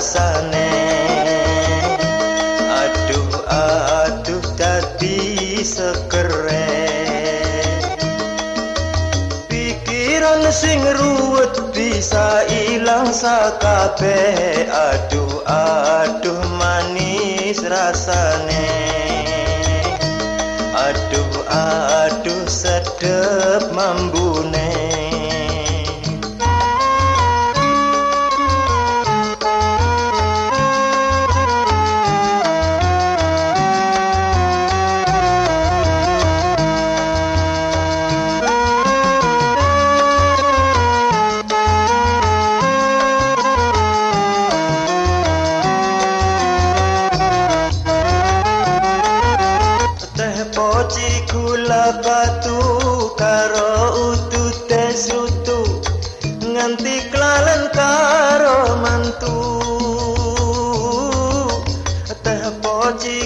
rasane. Aduh aduh dadi sekere pikiran sing ruwet bisa ilang sakabe aduh aduh manis rasane. Aduh aduh sedep mambune. Poci kula batu karo utut desutu nganti klalen karo mantu. Teh poci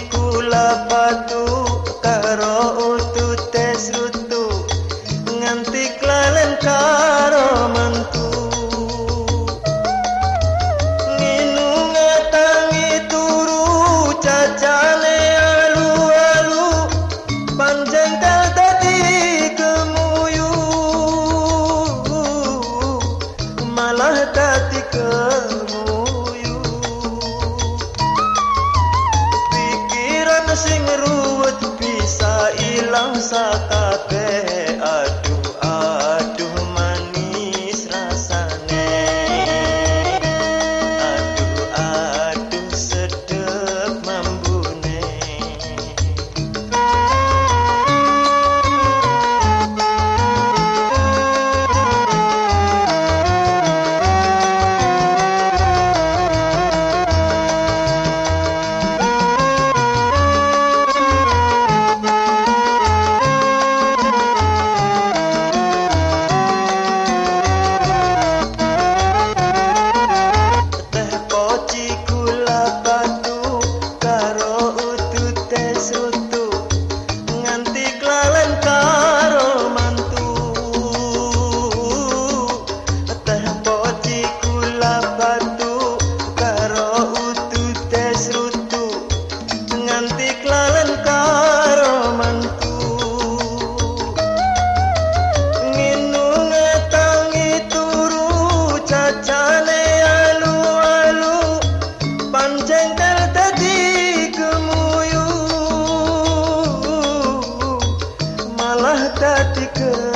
malah dadi kemuyu. Pikiran sing ru statica